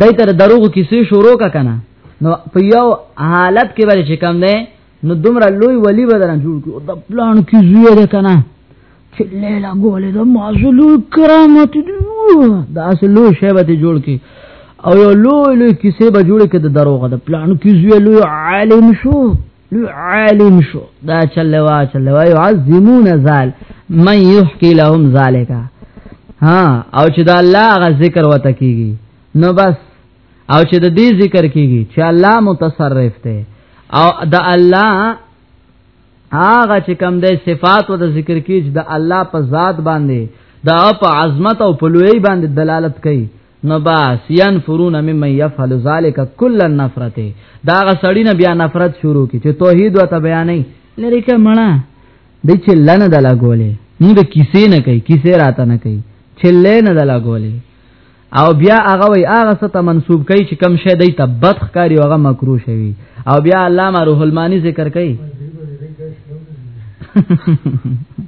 دای تر دروغ کیسې شروع کا کنه نو په یو حالت کې ورې چې کم نه نو دومره لوی ولی بدران جوړ کړو د پلان کې زوی ده کنه چې لیلا ګولې د مازلو کرامت دی دا اصلو شیبه ته جوړ کی او یو لوی لوی کیسه به جوړ کې د دروغه د پلان کې زوی لوی عالم شو نو عالم شو دا چل وا چل وا يعظمون ذال من يحكي لهم ذالک ها او چې دا الله غ ذکر وته کیږي نو بس او چې د دې ذکر کیږي چې الله متصرف دی او دا الله هغه چې کم د صفات او د ذکر کیږي د الله په ذات باندې دا په عظمت او په لوی باندې دلالت کوي نو باس ينفرون ممن يفعل ذلك كل النفرت دا غسړی نه بیا نفرت شروع کی چې توحید وته بیانې لری ک مړه د چې لنه د لګولې موږ د کیسې نه کوي کیسې راته نه کوي چې لنه د لګولې او بیا هغه وی هغه ست منسوب کوي چې کم شې دی تبت ښکاری هغه مکروه شوی او بیا علامه روح المانی ذکر کوي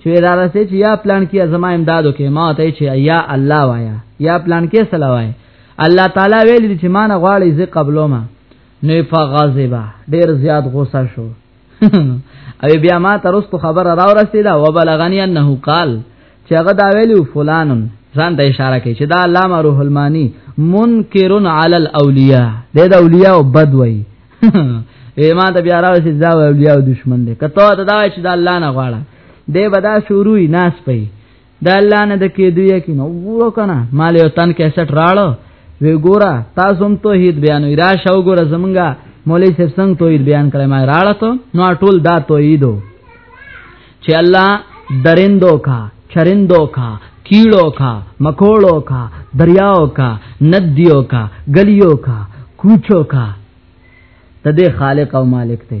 چې دا راسته چې یا پلان کې زما امدادو کې ما ته چې یا الله وایا یا پلان کې سلام وایا الله تعالی ویل چې ما نه غواړي زه قبلو ما نه فغضبا ډیر زیات غوسه شو او بیا ما ترست خبر را ورسیدا و بلغنی انه قال چې هغه دا ویلو فلانن ځان ته اشاره کوي چې دا علامه روح المانی منکرن علی الاولیاء د اولیاء بد وای ما ته بیا راو چې دا اولیاء دشمن دی کته ته دا چې دا الله نه غواړه دی بدا شروع ناس پي دا الله نه د کې دی کې نو وو کنه مال یو تن کې سټ راړو وی ګورا تاسو هم توحید بیان را شاو ګورا زمونږه مولوی صاحب څنګه توحید بیان کړی ما راړه ته نو ټول دا توحیدو چې الله درندو کا چرندو کا کیړو کا مکوړو کا دریاو کا ندیو کا گلیو کا کوچو کا د دې خالق او مالک ته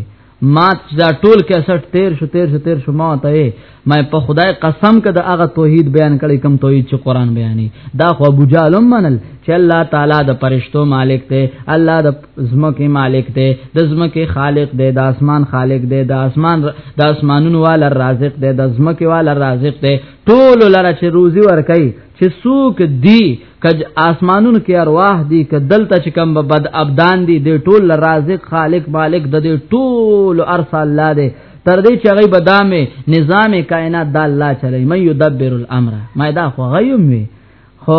ما دا ټول 61 13 شو 13 شو 13 شو ما ته ما په خدای قسم کده هغه توحید بیان کړي کم توحید چې قران بیانې دا خو ابو جالم منل چې الله تعالی د پرشتو مالک ته الله د زمکه مالک دی د زمکه خالق دی د اسمان خالق دی د اسمان د اسمانونو وال رازق دی د زمکه وال رازق دی ټول لره چې روزي ورکي چې سوک دی کج اسمانونو کې ارواح دي ک دلته چې کم بد ابدان دي د ټول رازق خالق مالک د ټول ارس الله دی تر دې چې غي بدامه نظام کائنات د الله چلی مې یدبر الامر مې دا خو غيوم وي خو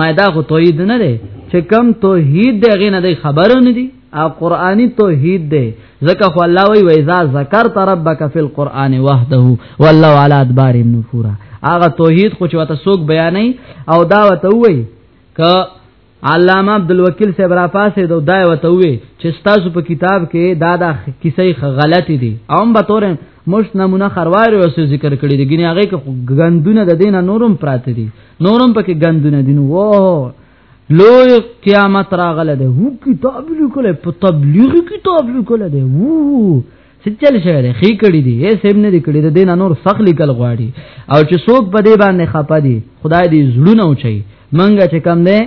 ما دا خو توحید نه دی چې کم توحید دی غنه دی خبرو نه دی او قرآنی توحید دی ځکه خو الله وی وایذا ذکرت ربک فی القرآن وحده والله علی ادبار النفور هغه توحید خو چې وته سوق بیانې او دا وته وی ک علامه عبدالوکیل صاحب را پاسې دو دا وته وی چې تاسو په کتاب کې دا دا کیسې غلطې دي اوم به تور مش نمونه خروار او ذکر کړی دي ګنې هغه غندونه د دینه نورم پراته دي نورم پکې ګندونه دي نو واه لوی قیامت راغله ده وو کتاب لیکل په تبلیغ کتاب لیکل ده وو سچل شوی ده خې کړي دي یې سیم نه دي کړي ده دین نور سخ لیکل غواړي او چې څوک په دې باندې خپه دي خدای دې زړونه اوچي منګه چې کم ده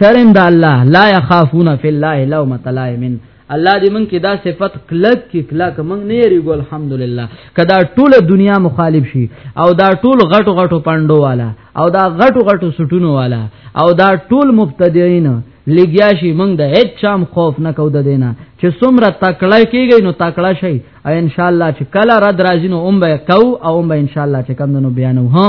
چرم د الله لا يخافون فی الله لومۃ لائمن الله دې مونږ کې دا صفت کلک کې کلک مونږ نه یریګو الحمدلله کدا ټول دنیا مخالف شي او دا ټول غټو غټو پاندو والا او دا غټو غټو سټونو والا او دا ټول مبتدیین لګیا شي مونږ د هیڅ شام خوف نه کو د دینه چې څومره تکړه کیږي نو تکړه شي او ان شاء الله چې کله رد راځي نو اوم به کو او اوم به ان شاء الله چې کم نو بیانو ها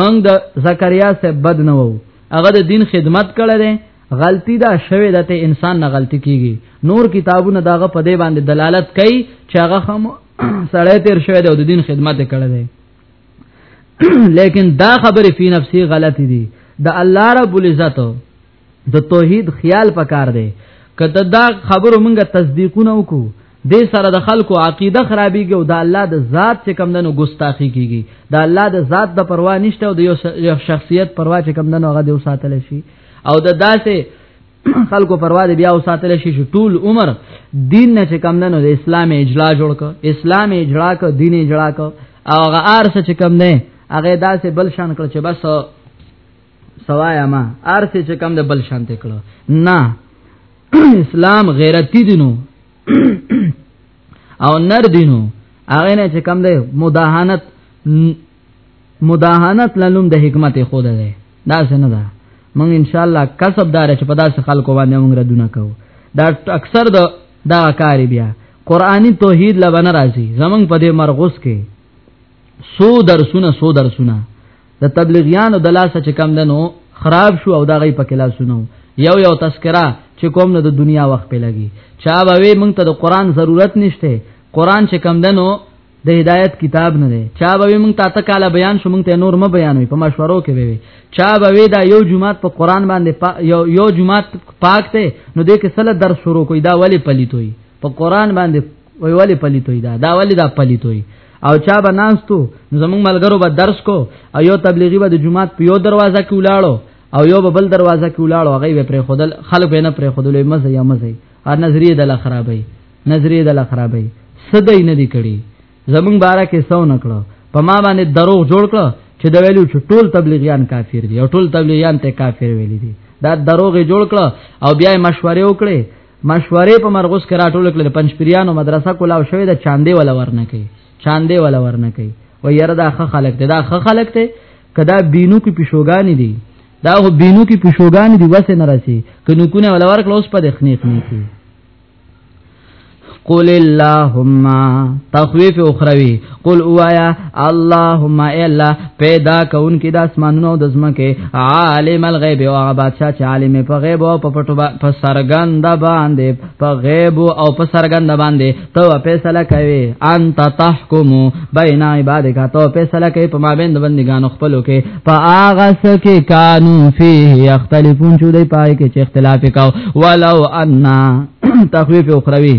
مونږ د زکریا سے بد نه وو هغه د دین خدمت کړی غلطی دا شوه د ته انسان نه غلطی کیږي نور کتابونه داغه په دی باندې دلالت کوي چې هغه هم سړی تیر شوی دی او د دین خدمت کړی دی لیکن دا خبره فی نفسی غلطی دي د الله رب العزت د توحید خیال پکار دی کته دا خبرو مونږه تصدیقونه وکړو دې سره د خلکو عقیده خرابېږي او د الله د ذات چې کم دنو ګستاخی کیږي د الله د ذات د پروا نشته او د یو شخصیت پروا چې کم دنو هغه د ساتل شي او د داسې خلکو پروا دی بیا او ساتل شي چې ټول عمر دین نه چې کم دنو د اسلام اجلا جوړ ک اسلام اجلا ک دین اجلا ک او هغه ارسه چې کم نه هغه داسې بل شان کړ چې بس سوایا ما ارسه چې کم د بل شانت کړو نه اسلام غیرتی دینو او نر دینو هغه نه چې کم دی مداهنت مداهنت لنوم د حکمت خود ده دا څنګه ده مونږ ان شاء الله کسب دار چې په داسې خلکو باندې مونږ ردونه کوو دا اکثر د دا کار بیا قرآنی توحید لبنه راځي زمنګ په دې مرغوس کې سو درسونه سو درسونه د تبلیغیانو د لاسه چې کم دنو خراب شو او دا غي په کلاسونو یو یو تذکرہ چې کوم نه د دنیا وخت په لګي چا به وي مونږ ته د قران ضرورت نشته قران چې کم دنو د هدایت کتاب نه دی چا به مونږ ته تکاله بیان شو مونږ ته نور م بیانوي په مشورو کې وي چا به وی دا یو جمعات په قران باندې پا یو یو جمعات پاک ته نو دې کې سله درس شروع کوي دا ولی پلیتوي په قران باندې وی ولی پلیتوی دا دا ولی دا پلیتوی او چا به ناستو زمونږ ملګرو به درس کو او یو تبلیغي به د جمعات په یو دروازه کې ولاړو او یو به بل دروازه کې ولاړو هغه به پرې خودل خلک نه پرې خودلې مزه یا مزه هر نظریه د لا خرابې نظریه د لا خرابې سدې نه دی کړی زمونږ بارا کې سو نکړو په ما باندې دروغ جوړ کړ چې دا ویلو چې ټول تبلیغیان کافر دي او ټول تبلیغیان ته کافر ویل دي دا دروغ جوړ کړ او بیا مشورې وکړي مشورې په مرغوس کې راټول کړل پنځپریانو مدرسه کولاو شوې د چاندې ولا ورنه کوي چاندې ولا ورنه کوي و یره دا خ خلک ته دا خ خلک ته کدا بینو کې پښوګانی دي دا خو بینو کې پښوګانی دي وسه نه راسي کنو کو نه ولا ورکړل اوس په دخنیخ نه کی قول اللهم تخویف اخروی قل اوایا اللهم الا پیدا کون کی د اسمانونو د زمکه عالم الغیب او بادشاہ چې عالم په غیب او په پټو په سرګند باندې په غیب او په سرګند باندې تو فیصله کوي انت تحکم بین عبادک تو فیصله کوي په مابین د بندګانو خپلو کې په اغه سکه قانون فيه یختلفون چې دوی پای کې اختلاف وکاو ولو ان تخویف اخروی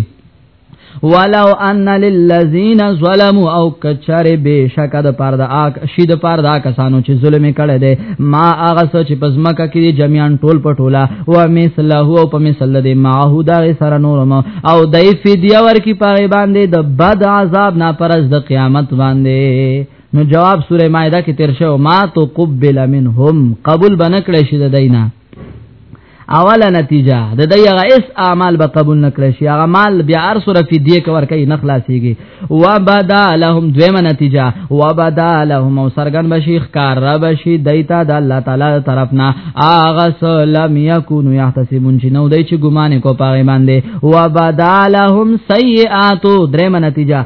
ولو ان للذین ظلموا او کچر بشک د پاره د اک شی د پاره د کسانو چې ظلم کړي دي ما هغه څه چې پزماکه کې جميعا ټول پټولا و مثله او په مثل د معه د سره نورم او دای فدیه ورکی پاره باندې د بد عذاب نه پرز د قیامت باندې نو جواب سوره مائده کې تیر شو ما تو قبل منهم قبول بنکړې شي د دینه اوله نتیجه د دې هغه اس اعمال به قبول نکړي شي هغه مال بیا هر سره فی دی کور کوي نه خلاصيږي وبدا لهم دویمه نتیجه وبدا لهم او سرغن بشي خکار را بشي دایتا د الله تعالی طرفنا اغه سلام یکون یحتسبون چې نو دای چې ګمان کو پاغه باندې وبدا لهم سیئات درېمه نتیجه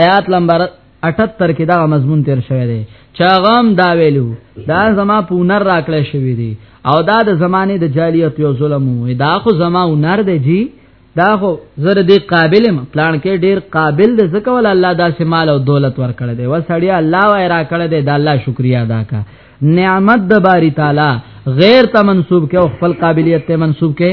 آیات نمبر 78 کې دا مضمون تیر شوی دی چا غم دا ویلو دا زما پونر راکړی شوی دی او دا د زمانه د جالیت یو ظلم وي دا خو زما ونر دی جی دا خو زره دی قابل ما پلان کې ډیر قابل دی ځکه ول الله دا شمال او دولت ورکړی دی وسړی الله وای را کړی دی دا الله شکریا ادا کا نعمت د باری تعالی غیر ته منسوب کې او خپل قابلیت ته منسوب کې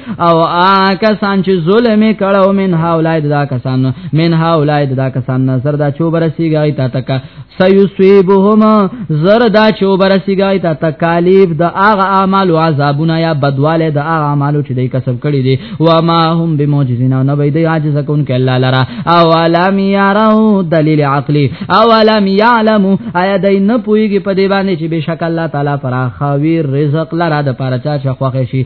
او آ کسان چې ظلم کړو من هاولای دا کسان من هاولای دا کسان نظر دا چوب رسیږي تا تک سيصيبهم زر دا چوب رسیږي تا تکالیف د هغه اعمال او عذابونه یا بدواله د هغه اعمال چې دوی کسب کړی دي و ما هم بموجزین او نبی دی عاجز کون ک الله لرا او علم یارو دلیل عقلی او علم یعلم ایا دای نه پویږي په دی باندې چې بشک الله تعالی فراخوی رزق لرا د پاره چا چې خوښ شي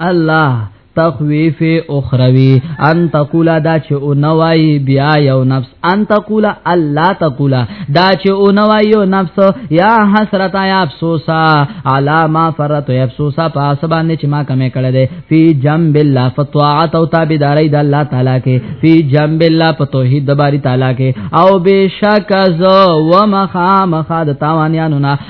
الله تخویف اخروی ان تقول دا چې او نوای بیا یو نفس ان تقول الله تقول دا چې او نوای یو نفس یا حسرت یا افسوسا علاما فرت یا افسوسا پاس باندې چې ما کمې کړې ده فی جنب الله فطاعت او تابعداري د الله تعالی کې فی جنب الله په توحید د باری تعالی کې او بشک ز و مخامخ د تاوانیانو نه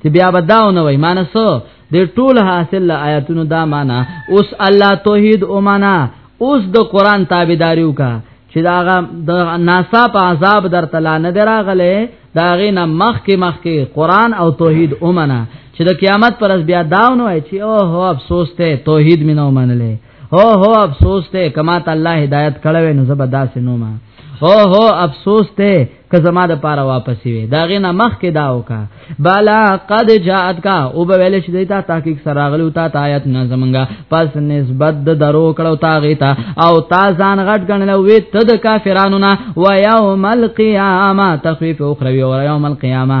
چې بیا بداو نه وای معنی سو د ټول حاصل له آیاتونو دا معنی اوس الله توحید او معنی اوس د قران تابعداري وکا چې دا د ناسا په عذاب در تلا نه دراغله دا غینه مخ کې مخ کې قران او توحید او معنی چې د قیامت پر ورځ بیا داو نه وای چې او هو افسوس ته توحید مینو منلې هو هو افسوس ته کما ته الله هدایت کړو نو زبردست نو ما هو هو افسوس ته که زما د پاره واپس وي دا غي نه مخ کې دا وکا بالا قد جاءت کا او به ویل چې دیتا تحقیق سره غلو تا آیت نه زمنګا پس نسبت د درو کړو تا غیتا او تا ځان غټ غنل وې تد کافرانو نه و یوم القیامه تخفیف اخروی او یوم القیامه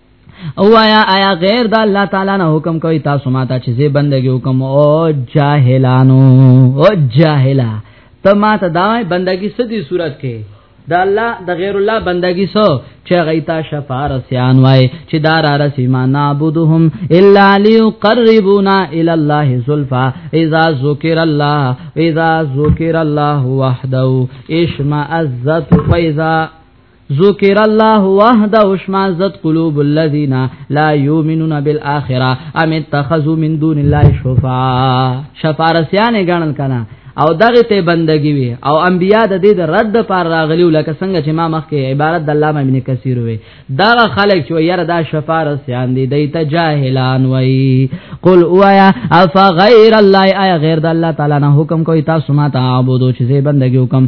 او آیا آیا غیر د الله تعالی نه حکم کوي تاسو ماته چې زی بندګي حکم او جاهلانو او جاهلا ته ماته دا بندګي سدي صورت کې د الله د غیر الله بندگی سو چې غیتا شفار سیان وای چې دار رسی ما نعبدهم الا ليقربونا الى الله زلفا اذا ذکر الله اذا ذکر الله وحده اشمئزت فاذا ذکر الله وحده وشمازت قلوب الذين لا يؤمنون بالاخره ام اتخذوا من دون الله شفاعه شفارسیان غنل کنا او دغه ته بندگی وی او انبیا د دې د رد پر راغلی لکه څنګه چې ما مخکې عبارت د علامه ابن کثیر وی دا خلک چې یره دا شفارس یان دی د تجاهلان وی قل اوایا اف غیر الله ای غیر د الله تعالی نه حکم کوي تاسو ما تعبدو چې بندگی وکم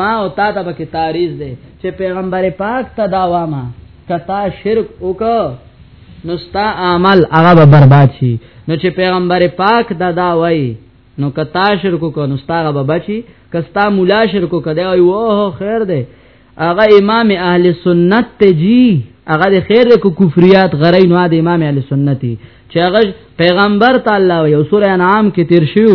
ما او تا ته پکې تاریخ دی چې پیغمبر پاک ته دا وامه کتا شرک وکړه نو ستا عمل هغه به برباد شي نو چې پیغمبر پاک دا دا وای نو کتا شرک وکړه نو ستا هغه به بچي کستا مولا شرک وکړه او وه خیر دی هغه امام اهل سنت ته جی هغه د خیر د کفریات غری نو د امام اهل سنتي چې هغه پیغمبر تعالی او سوره انعام کې تیر شو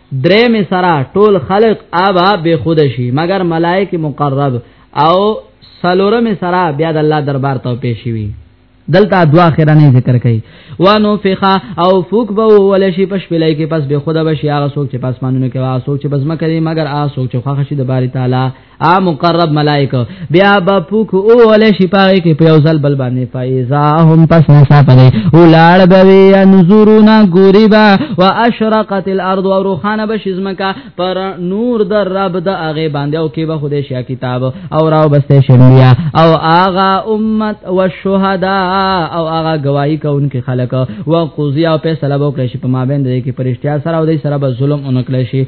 درې می سره ټول خلق ابا به خود شي مگر ملائک مقرب او سلور می سره بیا د الله دربار ته پیش وي دلته دوا اخرانه ذکر کړي وانو فخا او فوک به ول شي پښ پلای کې پس به خدا به شي هغه څوک چې پاسمانونو کې هغه څوک چې بزما کوي مگر هغه څوک چې خوښ شي د باری تعالی ا مقرب ملائکه بیا با پوک او ول شي پاره کې په یوزل بل باندې فایزا هم پس نسا پدې ولاړ بوي انظرونا غریبا واشرقت الارض وروخانه بشزمکا پر نور در رب د اغه باندې او کې به خدای شیا کتاب او راو بسته شمیا او اغا امت والشهدا او اغا گواہی کوونکې خلک او قضیا په سلام او کړي په ما باندې کې پرشتیا سره او دې سره به ظلم اونکړي شي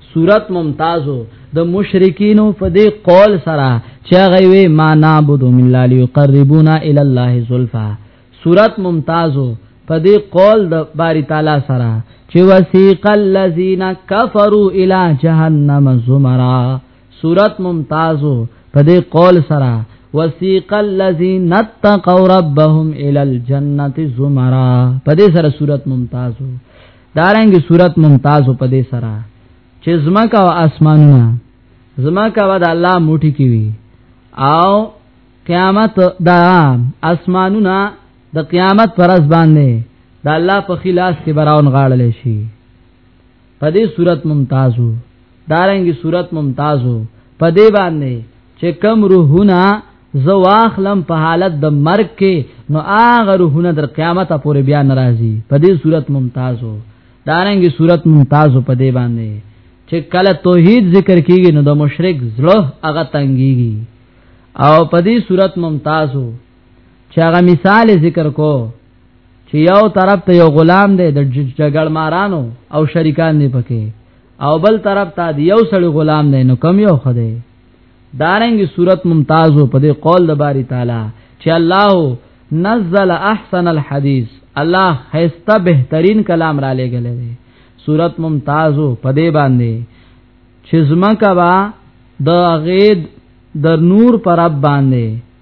صورت ممتازو د مشرکینو په دې قول سره چې هغه وی ما نعبد من الله ليقربونا الى الله زلفا صورت ممتازو په دې قول د باری تعالی سره چې وسیق الذین کفروا الی جهنم زمرا صورت ممتازو په دې قول سره وسیق الذین اتقوا ربهم الی الجنه زمرا په دې سره صورت ممتازو دارنګي صورت ممتاز په دې سره چې زمکا او اسمانونه زمکا و د الله موټي کې وي او قیامت دا اسمانونه د قیامت پر ځ باندې د الله په خلاص کې براون غاړل شي په دې صورت ممتازو دارنګي صورت ممتازو په دې باندې چې کم روحونه زو واخلم په حالت د مرګ کې نو هغه روحونه در قیامت پورې بیا ناراضي په دې صورت ممتازو دارنګي صورت ممتازو په دې باندې چې کله توحید ذکر کیږي نو د مشرک زړه هغه تنګيږي او په دې صورت ممتازو چې هغه مثال ذکر کو چې یو طرف ته یو غلام دی د جګړ مارانو او شریکان دی پکې او بل طرف ته دی یو سړی غلام دی نو کم یو خده دارنګي صورت ممتاز په دې قول د باری تعالی چې الله نزل احسن الحديث الله هيسته بهترین کلام را لګل دی صورت ممتاز په دې باندې چې زما کا با د غید د نور پر اب باندې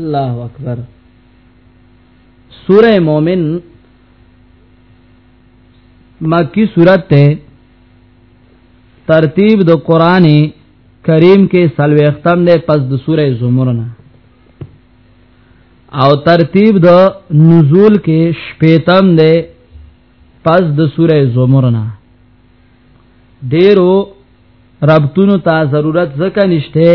الله اکبر سوره مومن مکی سورت ته ترتیب د قران کریم کې سلوي ختم ده پس د سوره زمر نه او ترتیب د نزول کې شپیتم ده پس د سوره زمر نه ډیرو ربطونو ته ضرورت ځکه نشته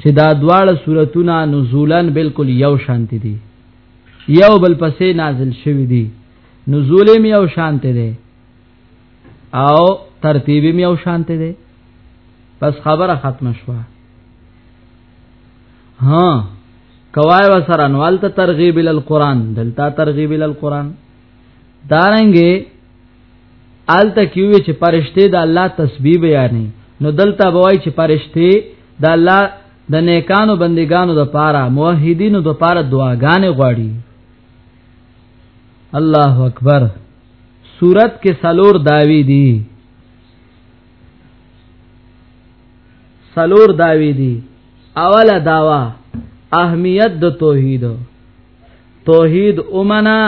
چې دا دواړه صورتونه نزولن بالکل یو شانتی دي یو بل پسې نازل شوی دي نزول می یو شانته دي او ترتیب می یو شانته دي بس خبره ختم شوه ها کوای وسره نوالته ترغیب ال قران دلته ترغیب ال قران دارنګه آل تکیوی چې پرشته د الله تسبیح بیانې نو دلته بوای چې پرشته د الله د نیکانو بندگانو د پاره موحدینو د پاره دعاګانې غواړي الله اکبر صورت کې سلور داوی دي سلور داوی دي اوله داوا اهمیت د توحید توحید اومنا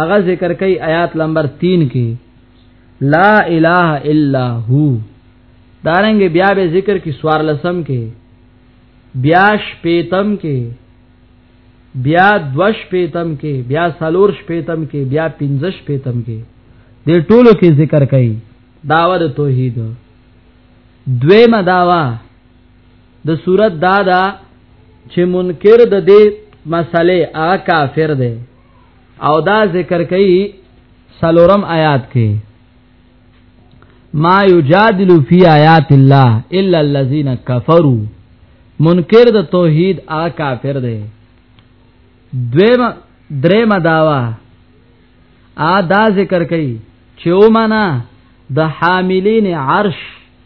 هغه ذکر کوي آیات نمبر 3 کې لا اله الا هو دارنګ بیا به ذکر کی سوار لسم کې بیا شپیتم کې بیا دوش پیتم کې بیا سالور شپیتم کې بیا پنځش پیتم کې د ټولو کې ذکر کړي داوا د توحید دویمه داوا د صورت دادا چې منکر د دې مسلې هغه کافر دی او دا ذکر کوي سلورم آیات کې ما یجادل فی آیات الله الا الذين کفروا منکر د توحید آ کافر دی دویم دریم داوا آ دا ذکر کوي چې او منا د حاملین عرش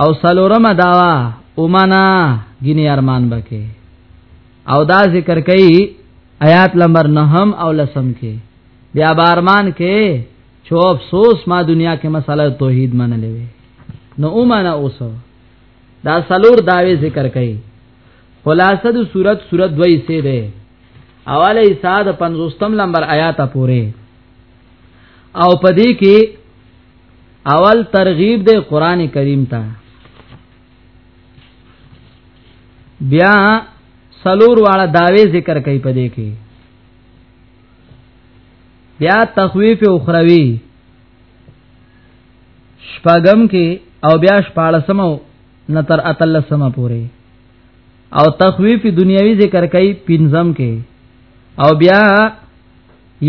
او سلورم داوا اومانا غینی ارمان بکې او دا ذکر کوي آیات نمبر 9 او لسم کې بیا بارمان کې چو افسوس ما دنیا کې مسله توحید منلې وي نو اومانا اوسو دا سلور داوی ذکر کوي خلاصه د صورت صورت دوی سه ده اوله ایسا د 50 نمبر آیات پوره او پدې کې اول ترغیب د قران کریم ته بیا سلور واړه داوی ذکر کوي پدې کې بیا تخویف اخروی شپغم کې او بیا شپاړسمو نتر اتلسمه پوره او تخویف دنیوي ذکر کوي پنځم کې او بیا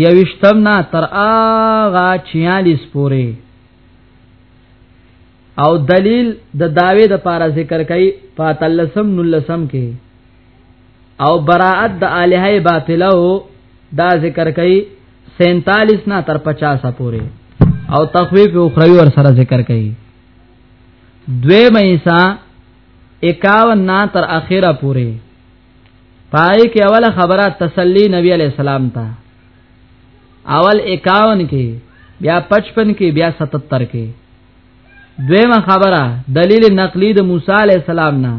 یوشتم نه تر آغا چیالیس پوری او دلیل د دا داوی د پارا ذکر کئی پاتلسم نلسم کې او براعت د آلهه باطله دا ذکر کئی 47 نه تر 50 پوری او تخویف اخروی ور سره ذکر کئی دوی مېسا 51 نه تر اخره پوری پای کې اوله خبره تسلی نبی علی السلام ته اول 51 کې بیا 55 کې بیا 77 کې دویمه خبره دلیل نقلی د موسی علی السلام نه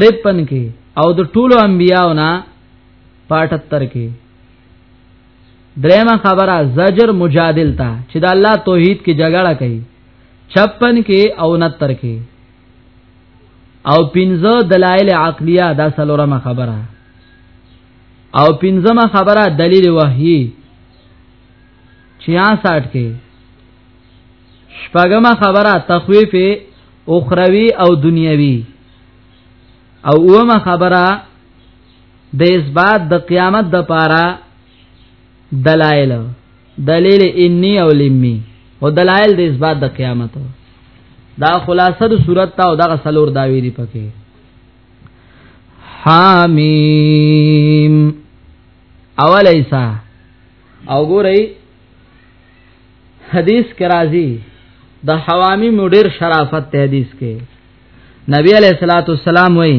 53 کې او د ټولو انبیانو نه 78 کې دریمه خبره زجر مجادل تا چې د الله توحید کې جګړه کوي 56 کې او 69 کې او پنځه دلایل عقلیه دا سلورمه خبره او پنځمه خبره دلیل وحی 66 کې شپږمه خبره تخویف اخروی او دنیوی او اومه خبره د اثبات د قیامت د پاره دلایل دلیل انی او لمی او دلایل د اثبات د قیامت دا خلاصه د صورت تا او دغه سلور داوی دی پکې حامیم اول ایسا او ګورئ حدیث کې راځي د حوامی مډیر شرافت ته حدیث کې نبی علیہ الصلوۃ والسلام وایي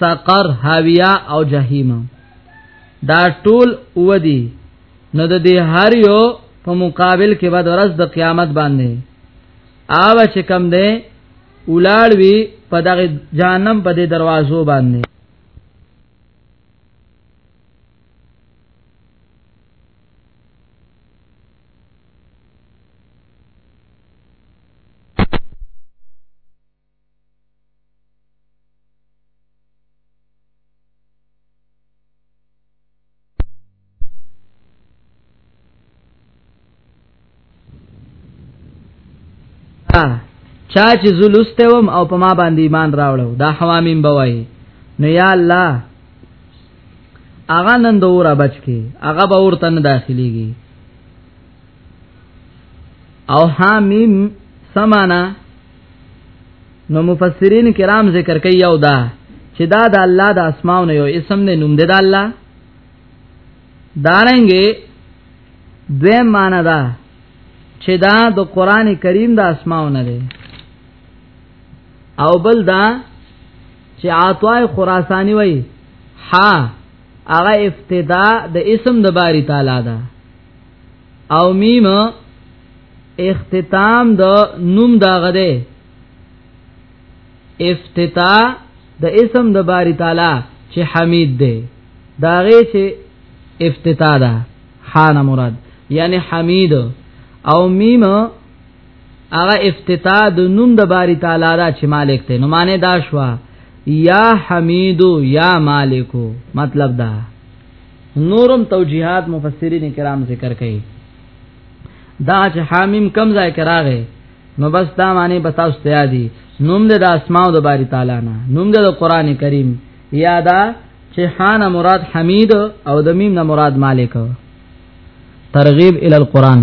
سقر هاویه او جهنم دا ټول و دي نو د دې هر یو په مقابل کې بعد ورځ د قیامت باندې آو چې کم ده اولاړ وی په دغه جهنم په دې دروازو باندې چا چې زلوسته وم او په ما باندې ایمان راوړو دا حوامیم بوي نو یا الله اغه نن دوره بچ کی اغه به ورته نه داخليږي او حامیم سمانا نو مفسرین کرام ذکر کوي یو دا چې دا د الله د اسماء نه یو اسم نه نوم دی د الله دارنګي دوی معنا دا چې دا د قران کریم د اسماء نه دی او بل دا چې عطای خراسانی وای ها هغه ابتدا د اسم د باری تعالی دا او میم اختتام د نوم داغه ده افتتاح د اسم د باری تعالی چې حمید ده داغه چې افتتاح ده حان مراد یعنی حمید او میم هغه افتتاح د نوم د باری تعالی دا چې مالک ته نو معنی دا شوا یا حمیدو یا مالکو مطلب دا نورم توجیهات مفسرین کرام ذکر کړي دا چې حامیم کم ځای کې راغی نو بس دا معنی به تاسو ته یادي نوم د اسماء د باری تعالی نه نوم د قران کریم یادا چې حان مراد حمید او د میم نه مراد مالک ترغیب ال القران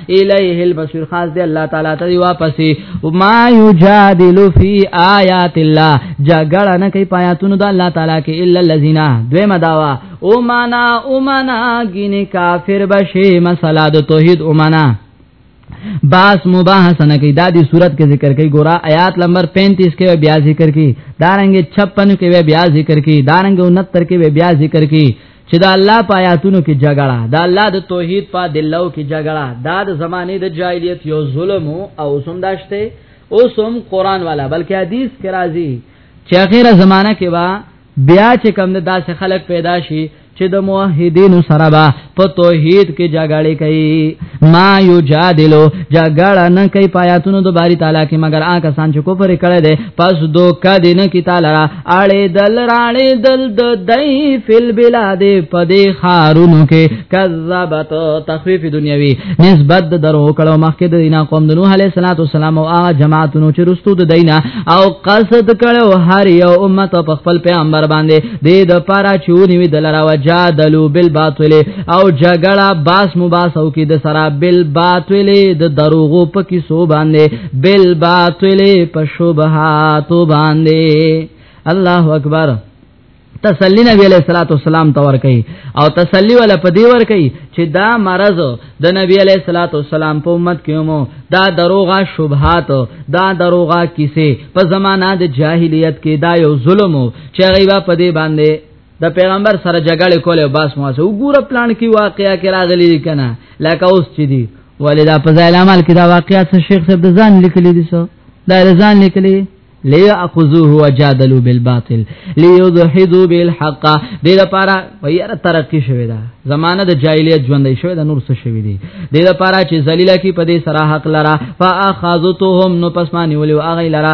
الیه البصیر خاص دی الله تعالی ته واپسی ما یجادل فی آیات الله جګړه نه کوي پایاتونو د الله تعالی کې الا الذین دویمه داوا او معنا او معنا ګینه کافر بشي مسله د توحید او معنا باس مباحثه نه کوي دا دی صورت کې ذکر کوي ګورا آیات نمبر 35 کې بیا ذکر کوي دارنګ 56 کې بیا ذکر کوي دارنګ 69 کې بیا ذکر کوي چې دا الله په آیاتونو کې جګړه دا الله د توحید په دلو کې جګړه دا د زمانه د جاهلیت یو ظلم او سم داشته او سم قران والا بلکې حدیث کې راځي چې اخیره زمانہ کې با بیا چې کم د داسې خلک پیدا شي چې د موحدین سره با په توحید کې جګړه کوي ما یو جادلو جګړه نه کوي پایاتونو د باری تعالی کې مگر آ کسان چې کوپر کړي دي پس دوکا دین کی تعالی را اړې دل راړې دل د دای فل بلاد پدې خارونو کې کذبت تخفیف دنیوي نسبت د درو کړه مخکې د دینا قوم د نوح علیه السلام او هغه جماعتونو چې رستو د دینا او قصد کړه هر یو امت په خپل پیغمبر باندې د د پارا چونی وی دل را وجادلو بالباطل او جګړه باس مباسو کې د سرا بالباطل د دروغو په کې سو باندې بل باطل پشبهات باندې الله اکبر تسلی نبی علیہ الصلوۃ والسلام ته ور کوي او تسلی ولا په دی ور کوي چې دا مرض د نبی علیہ الصلوۃ والسلام په امت کې مو دا دروغه شبهات دا دروغه کیسه په زمانہ د جاهلیت کې دا یو ظلم چې غیبا په دی باندې د پیغمبر سره جګړه کوله باس مو سو ګوره پلان کې واقعیا کې راغلي کنه لکه اوس چې دی ولې دا په ځای عمل کې دا واقعیا څه شیخ صاحب د ځان لیکلي دي سو دا ځان لیکلي ليأخذوه وجادلوا بالباطل ليدحدوا بالحق دې لپاره ويره ترقی شوی دا زمانہ د جاهلیت ژوندې شوی دا نور څه شوی دی دې لپاره چې ذلیلہ کی په دې سره حق لرا فاخذتهم نو پسمانی ولي اغه لرا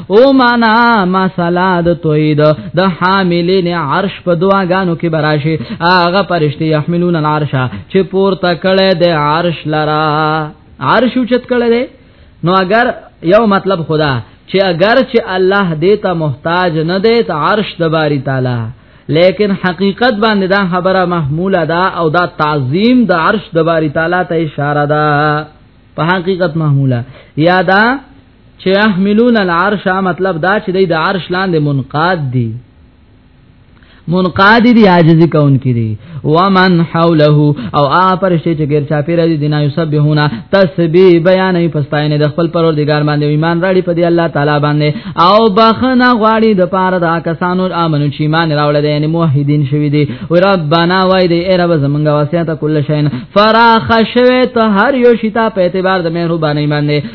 او معنا مساله د توحید د حاملین عرش په دعاګانو کې براشي هغه پرشتي يحملون العرش چې پورته کړي د عرش لرا عرش اوچت کړي دي نو اگر یو مطلب خدا چې اگر چې الله دې ته محتاج نه دی ته عرش د باری تعالی لیکن حقیقت باندې دا خبره محموله ده او دا تعظیم د عرش د باری تعالی ته اشاره ده په حقیقت محموله یادا چې يحملون العرش مطلب دا چې د عرش لاندې منقاد دي منقاد دي عاجز کون کې دي ومن حوله او آ پرشته چې غیر چا پیر دي دنا یسبحونا تسبیح بیان ای پستاینه د خپل پروردگار باندې ایمان راړي په دې الله تعالی باندې او بخنه غواړي د پاره دا کسانو امنو چې ایمان راوړل دي یعنی موحدین شوی دي و ربانا وای دي ای رب زمونږه واسطه کل شین فراخ شوه ته هر یو شتا په اعتبار د مهرباني باندې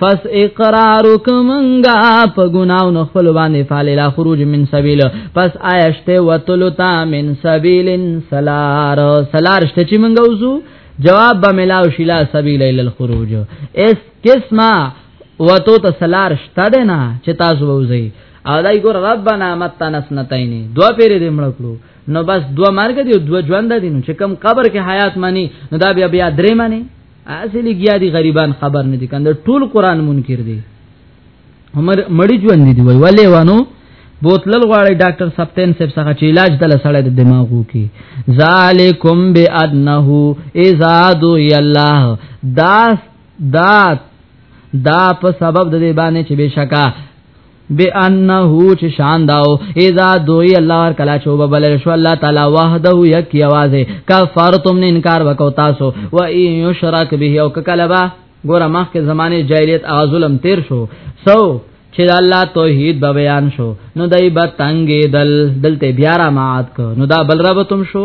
پس اقرار کومنګا په ګناو نو خپل باندې فاللا خروج من سبیل پس آیشته وتلو تا من سبیل سلار سلار شته چې منګا وزو جواب به ملاو شلا سبیل ال الخروج اس قسمه وتو ته سلار شته ده نه چې تاسو ووزي او دای ګور ربنا متنا سنتاینه دوا پیری دې مړ کړو نو بس دوا مرګ دی دوا ژوند دی نو چې کم قبر کې حیات مانی نو دا بیا بیا درې مانی اسی لګیا دي غریبان خبر نه دي کنده ټول قران منکر دي عمر مړی ژوند دي وای ولې وانو بوتلل غواړي ډاکټر سپتین صاحب څخه چې علاج دل سړی د دماغو کې ذالکم بانه اذا دو الله دا دا دا په سبب د دې باندې چې بشکا بانه چې شان داو اذا دوی الله ور کلا چوب بل شو الله تعالی وحده یک आवाज کفرتم نه انکار وکاو تاسو و ان یشرک به او کلبا ګوره مخکې زمانه جاهلیت او ظلم تیر شو سو چې د الله توحید به بیان شو نو دای به تنګې دل دلته بیا را مات کو نو دا بل ربتم شو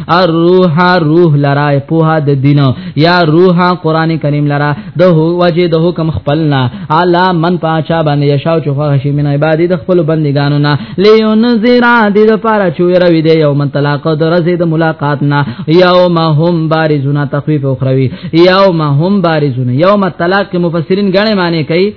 الروح روح لرا پوها د دین یا روح قران کریم لرا د هو وجه د حکم خپلنا علا من پاچا باندې یشاو چې خو شي من عبادت د خپل بندګانو نه لیون زیرا د لپاره چوي روي دی یوم طلاق د رزي د ملاقات نه یوم هم بارزون تخفیف اخروی یوم هم بارزون یوم طلاق مفسرین غنه معنی کوي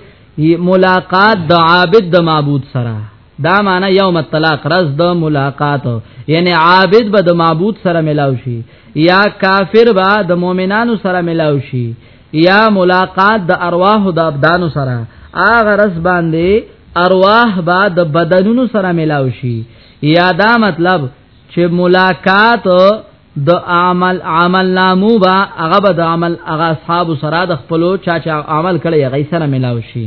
ملاقات د عابد د معبود سره دا معنی یوم الطلاق رز د ملاقات یعنی عابد به د معبود سره ملاو شي یا کافر به د مؤمنانو سره ملاو شي یا ملاقات د ارواح د ابدانو سره اغه رز باندې ارواح به د بدنونو سره ملاو شي یا دا مطلب چې ملاقات د عمل عمل نامو با هغه به د عمل هغه اصحاب سره د خپلو چا چا عمل کړي هغه سره ملاو شي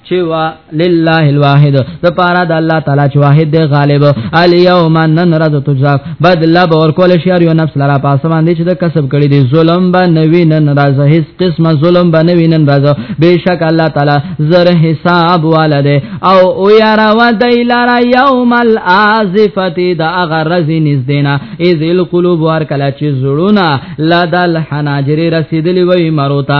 چې وا لله الواحد د پارا د الله تعالی چې واحد دی غالب الیوم نن رد تجزا بدل به ور کول شي یو نفس لرا پاسه باندې چې د کسب کړي دی ظلم به نوی نن راځه هیڅ قسمه ظلم به نوی نن راځه بهشک الله تعالی زر حساب والده او او یرا ودی لرا یوم الازفتی دا غرز نزدینا اذ القلوب ور کلا چې زړونه لدل حناجری رسیدلی وای مروتا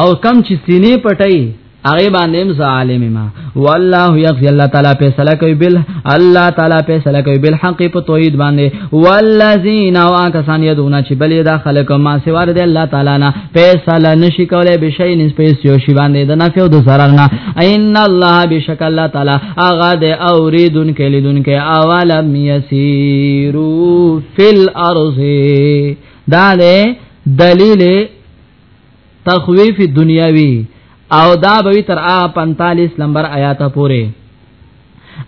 او کم چې سینې پټي هغه باندې هم ظالم ما والله یغفی الله تعالی فیصله کوي بل الله تعالی فیصله کوي بل حق په توحید باندې والذین واکسان یدون چې بلې دا خلک ما سوار دی الله تعالی نه فیصله نشي کولای به شي نس پیس یو شی باندې د نفع او د ضرر نه ان الله بشک الله تعالی هغه د اوریدون کې لیدون کې اواله میسیرو فل ارض دا ده دلیل تخویف دنیاوی او دا به تر 45 نمبر آیات پورې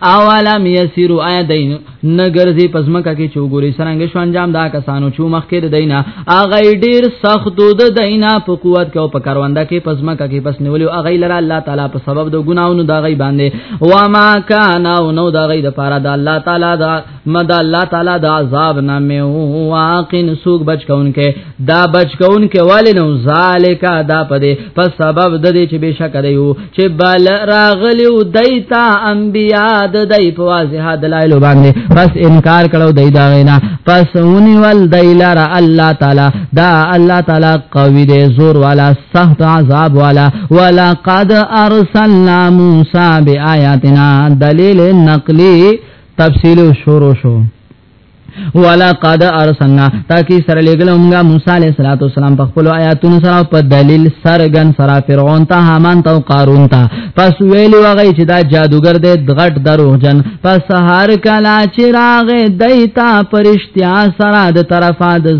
اولم یسیرو آیا دین نګرځي پزمکه کې چوغوري سرنګ شو انجام دا کسانو چې مخکې د دینه اغه ډیر سخت د دینه په قوت کې او په کرونده کې پزمکه کې پس نیولی اغه لره الله تعالی په سبب د ګناونو دا غي باندې و ما کان او نو دا غي د پاره د الله تعالی دا مدا الله تعالی د عذاب نه می واقن سوق بچ کون کې دا بچ کون کې والي نو ذالک دا پدې په سبب د دې چې بشک دیو چې بل راغلی او دیتا انبیا د دای په واضح دلایل باندې بس انکار کړو دای دا غینا پس اونی ول دایلار الله تعالی دا الله تعالی قوی دې زور والا سخت عذاب والا ولا قد ارسلنا موسی بیااتنا دلیل نقلی تفصیل شروع شو ولا قد ارسلنا تاکي سره لګل موږ موسی عليه صلوات والسلام په خپل آیاتونو سره په دلیل سرګن سره فرعون ته حامان ته قارون ته پس ویل وغی چې دا جادوګر دې غټ دروغجن پس هر کلا چې راغې دایتا پرشتیا سره د طرفه د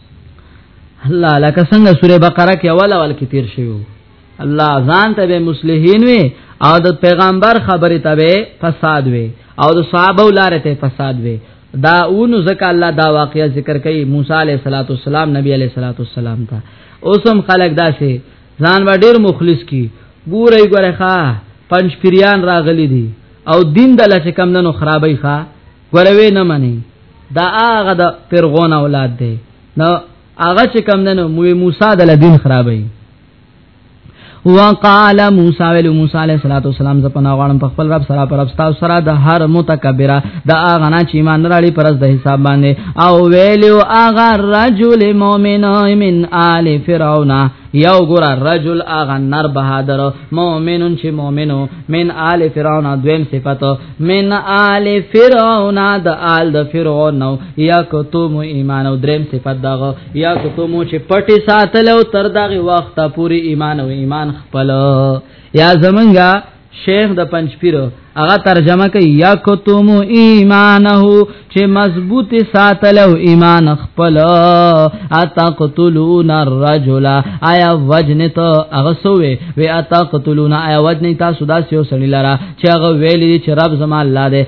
الله لکه څنګه سوره بقره کې اول اول کې تیر شوی الله ځان ته به مصلحین وي او د پیغمبر خبره ته به فساد وي او د صحابه لاره ته فساد وي دا اونو زکه الله دا واقعیا ذکر کوي موسی علیه الصلاۃ والسلام نبی علیه الصلاۃ والسلام ته اوسم خلق داسې ځان و ډیر مخلص کی ګورې ګورې ښا پنځ پیران راغلي دي او دین د لچ کم ننو خرابې ښا وروي نه مني دا هغه د فرعون اولاد دی نو هغه چې کم دنو موسی د لدین خرابې وقال موسی ویل موسی علیہ الصلوۃ والسلام ز پنا غړم په خپل رب سره پر رب تاسو سره د هر متکبره د اغه نه چې ایمان راړي پرز د حساب باندې او ویلو اغه رجل مؤمن من آل فرعون یو ګور رجل اغه نر بهادر مؤمنون چې مؤمنو من آل فرعون دویم صفته من آل فرعون د آل د فرعون نو یا کوتم ایمان او دریم صفته دغه یا کوتم چې پټي ساتلو تر دغه وخت پورې ایمان او ایمان خپل یا زمونږه شیخ د پنځپیر هغه ترجمه کوي یا کوتم ایمانه چې مضبوط ساتلو ایمان خپل اتقتلون الرجل آیا وجن ته هغه سوې وی اتقتلون آیا وجن تاسو داسې وسړي لرا چې هغه ویلي چې رب زما الله دې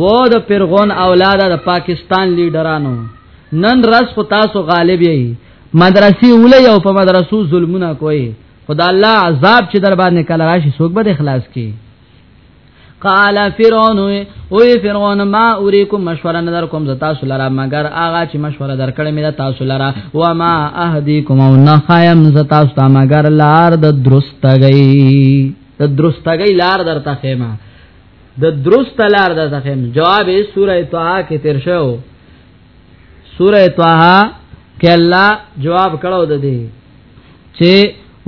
و د پیرغون اولاد د پاکستان لیډرانو نن رس خو تاسو غالب یی مدرسې ولې او په مدرسو ظلمونه کوي خدا الله عذاب چې در باندې کله راشي څوک به اخلاص کی قال فرعون او فرعون ما اوریکم مشوره نظر کوم ز تاسو لرا مگر اغا چې مشوره درکړې مې د تاسو لرا و ما اهدیکم او نه خایم ز تاسو ته مگر لار د درستګی د درستګی لار درته خېما د درست لار د تخم جواب سوره طه کې تیر شو سوره طه کې الله جواب کړو د دې چې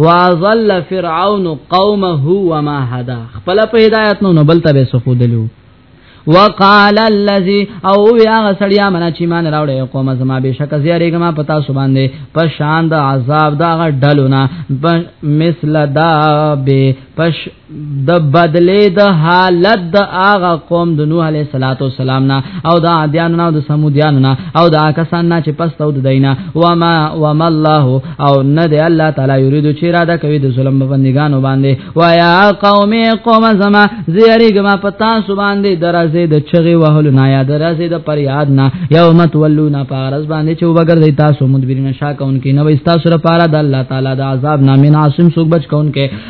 واظل فرعون قومه وما هدا خپل په هدایت نو بل ته سخو دلو وقال الذي او یا غسړیا منا چې مان راوړې قوم زما بشک زیارې کما پتا سو باندې په شان د عذاب دا ډلونه مثل دا به پش د بدلې د حالت د هغه قوم د نوح علیه صلوات و سلام نه او د عادیانو نه او د سمودیانو نه او د کسان نه چې پس تو د دینه و ما و ما الله او نه د الله تعالی یرید چې را ده کوي د ظلم بندګانو باندې و یا قوم قوم زما زیری ګما پتا سو باندې درازه د چغي وهل نه یا درازه د پریاد نه یوم تولون پارس باندې چې وګر دی تاسو مدبرین شاکون کې نو تاسو لپاره د الله تعالی د عذاب نامین عاصم سوګ بچ کون کې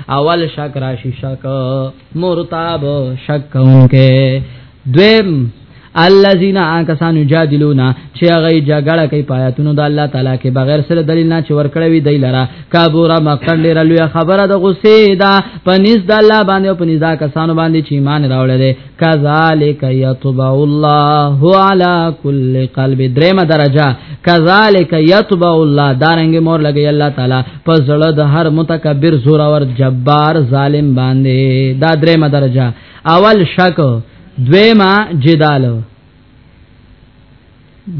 اول شک راشي شک مرتاب شک کوونکې دویم الذين انكسان يجادلون چې هغه جګړه کوي پایاتونو د الله تعالی کې بغیر سره دلیل نه چې ورکړی وي دی لره کابورا مقتل لري لوی خبره د غصې دا پنيز د الله باندې او پنيز دا کسانو باندې چې ایمان راوړل دي کذالک یطبع الله علی کل قلب درېمه درجه کذالک یطبع الله دارنګ مور لګی الله تعالی په زړه د هر متکبر زور اور جبار ظالم باندې دا درېمه درجه اول شک دویمه جدال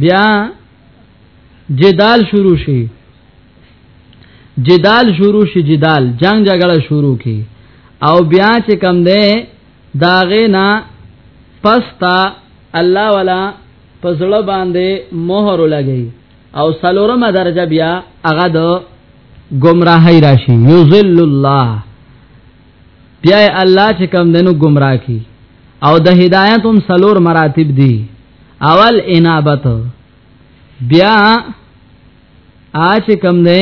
بیا جدال شروع شي جدال شروع شي جدال جنگ جګړه شروع کی او بیا چې کم ده دا غینا پستا الله ولا پزړه باندې مہر لګی او سلورمه درجه بیا هغه د گمراهی راشي یذل الله بیا الله چې کم دنو گمراه کی او د هدایت هم سلور مراتب دي اول انابت بیا آچ کم نه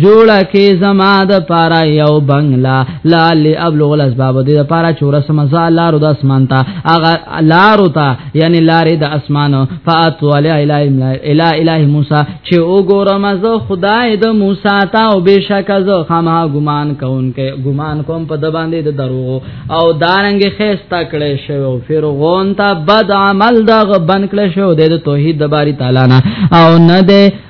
جوړه کې زما د پارا یو بنگلا لال ابلغ الاسباب د پارا چورس مزا لارو د اسمان ته اغه لارو ته یعنی لارې د اسمان فات ولی اله اله اله موسی چې وګورم زه خدای د موسی ته او بشک زه خما ګمان کوم کې ګمان کوم په د باندې د درو او دارنګ خېستا کړې شو فرعون ته بد عمل دغه بن کړې شو د توحید د باری تعالی نه او نه ده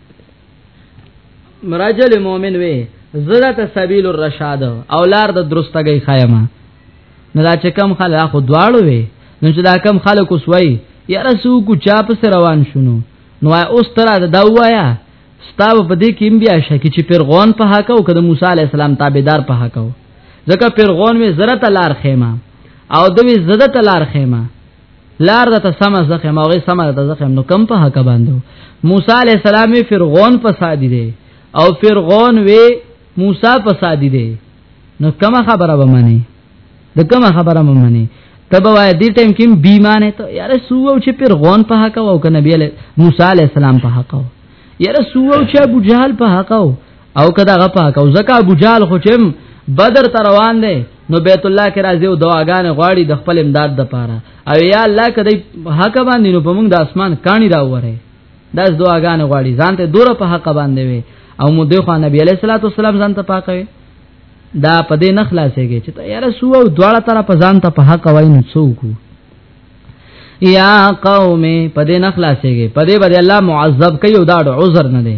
رجل مؤمن وی زړه ته سبیل الرشاد او لار د درستګۍ خایمه نه دا چې کم خلک خو دواړو وی نو چې دا کم خلک وسوي یا رسو کو چا پس روان شونو نو اوس تر دا وایا ستاب په دې کې بیا شکی چې پیرغون په حق او کده موسی علی السلام تابعدار په حق او ځکه پیرغون می زړه ته لار خیمه او دوی زړه ته لار خیمه لار د تسمه زخه ماغه سمه د زخه نو کم په حق باندې موسی علی السلام فرعون په سادی دی او فرعون وی موسی په سادی دی نو کم خبره به معنی د کم خبره به معنی تب وای دې ټیم کې بیمانه ته یاره سو او چې فرعون په حق او کنه بیل موسی علی السلام په حق او یاره سو او چې ابو جهل په حق او او کدا غ په حق او زکه ابو جهل خو چې بدر تروان دی نو بیت الله کې راځي او دعاګان غواړي د خپل امداد د پاره او یا الله کدی حق باندې نو په موږ د اسمان کانی راوړي داس دعاګان غواړي ځان ته دوره په حق باندې وي او مو د خو نبی علیہ الصلوۃ والسلام ځان ته پاکوي دا په دې نه خلاصيږي چې ته یاره سو او دواړه طرف ځان ته په حق وای نو څوک یا قوم په دې نه خلاصيږي په دې باندې الله معذب کوي او دا عذر نه دی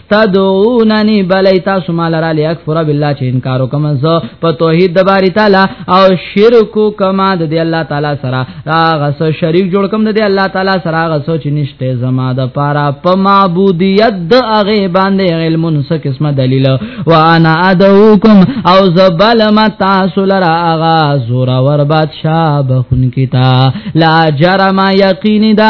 تدعونني بلای تاسو مال را لې اکفر بالله چې انکار وکم زه په توحید د باری تعالی او شرک کما د دی الله تعالی سره راغه سو شریک جوړ کم د دی الله تعالی سره راغه سو چې نشته زما د پاره په معبودیت د هغه باندې علم څه قسمه دلیل وانا ادعوکم او زبل ما تاسو لرا اغا زور ور بادشاہ بخون کیتا لا جرم یقین دا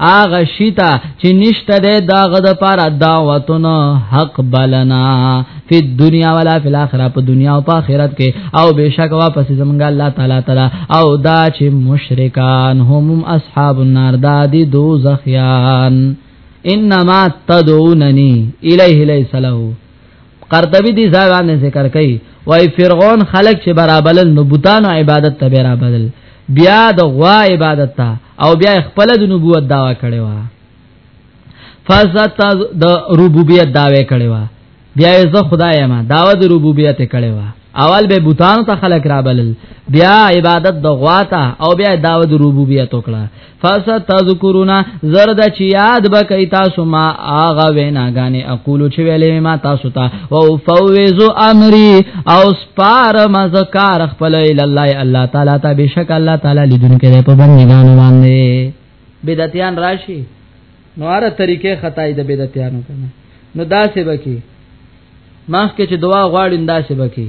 اغه شیتا چې نشته ده داغه د پاره دعوتونه حق بلنا په دنیا ولا فی الاخره په دنیا او په آخرت کې او بشک واپس زمونږ الله تعالی تعالی او دا چې مشرکان هم اصحاب النار دا دي دوزخیان انما تدعوننی الیه لیسلو قرطبی دی ځان ذکر کوي وای فرعون خلق چې برابر نو بوتانو عبادت ته برابر بیا د غوا عبادت ته او بیا خپل د نبوت داوا کړي وا فزت د ربوبیت داوا کړي وا بیا یې زه خدای ما داوا د ربوبیت کړي وا اول به بوتانو ته خلق را بلل بیا عبادت د غوا ته او بیا داوا د ربوبیت وکړه فستذکرون زرد چې یاد به کوي تاسو ما آغا ویناګانې اقول چې ویلې ما تاسو ته او فوز امری او سپار مزکار خپل الله الله تعالی ته بشک الله تعالی لیدونکو په بندګانو باندې بدعتيان راشي نواره طریقې خدای د بدعتيانو کنه نو داسې بکی ماخ کې چې دعا غواړین داسې بکی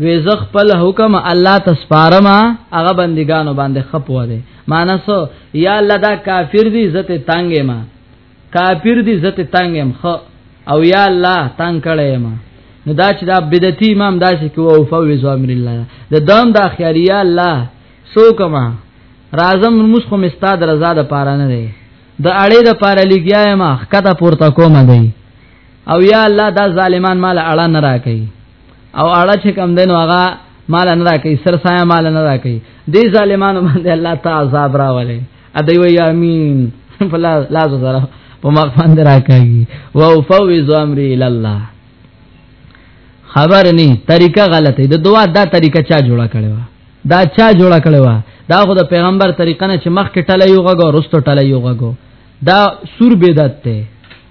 وی زه خپل حکم الله تسپارم هغه بندگانو باندې خپو دي مانس یا الله دا کافر دي زته تنگې ما کافر دي زته تنگم خو او یا الله تنگ کړې ما نو دا چې دا بدعتي امام داسې کوو او فوز امر الله د دام دا خیالیا الله سو کما رازم موږ خو مستاد رضا د پاره نه دی د اړې د پاره لګیا ما خکته پورته کوم دی او یا الله دا ظالمان مال اړه نه راکې او اړه چې کم دینو هغه مال نه راکې سر سایه مال نه راکې دې ظالمانو باندې الله تعالی عذاب راولې ا دوی وی امين فلا لا زره په مخ باندې راکاږي او فوز امر الى الله خبر نه طریقه غلطه د دعا دا طریقه چا جوړه کړو دا چا جوړه کړو دا خو د پیغمبر طریقه نه چې مخ کې ټلې یو غو رستو ټلې یو غو دا سور بدعت ته